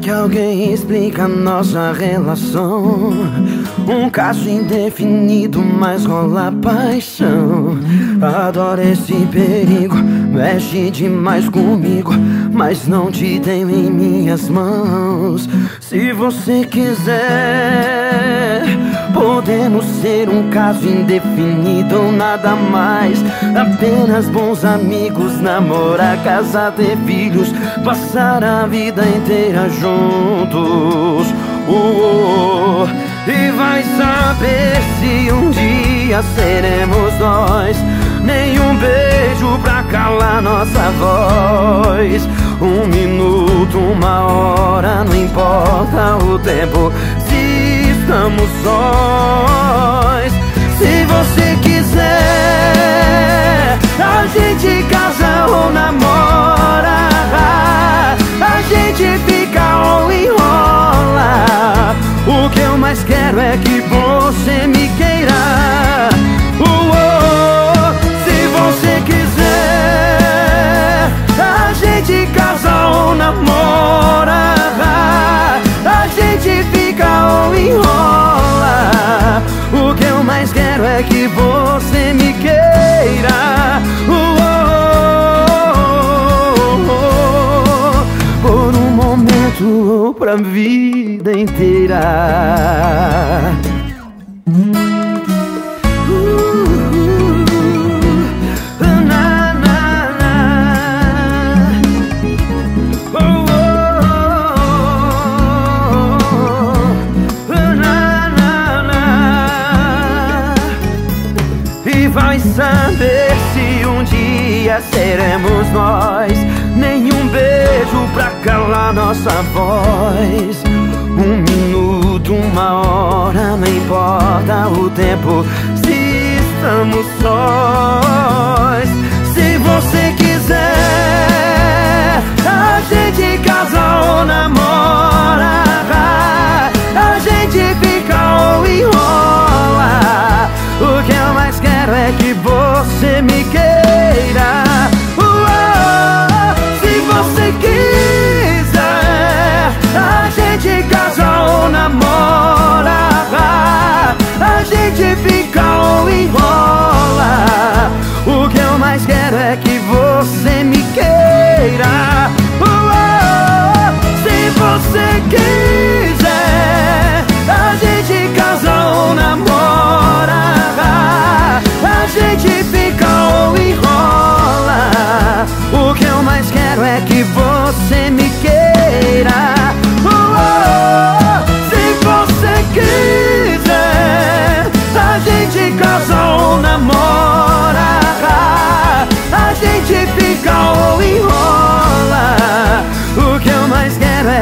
Que alguém explica nossa relação? Um caso indefinido, mas rola paixão. Adoro esse perigo, mexe demais comigo, mas não te tenho em minhas mãos. Se você quiser, podemos ser um caso indefinido ou nada mais. Apenas bons amigos, namorar, casar, ter filhos, passar a vida inteira juntos. Uh, uh, uh. E vai saber se um dia seremos nós. Nenhum beijo pra calar nossa voz. Um minuto, uma hora, não importa o tempo. Estamos sós, se você quiser, pra vida inteira. Vai saber se um dia seremos nós. Nenhum beijo pra calar nossa voz. Um minuto, uma hora, não importa o tempo. Se estamos sós, quero é que você me queira.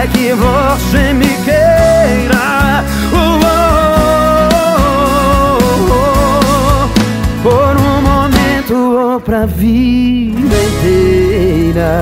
Que você me queira. Uou, por um momento ou pra vida inteira.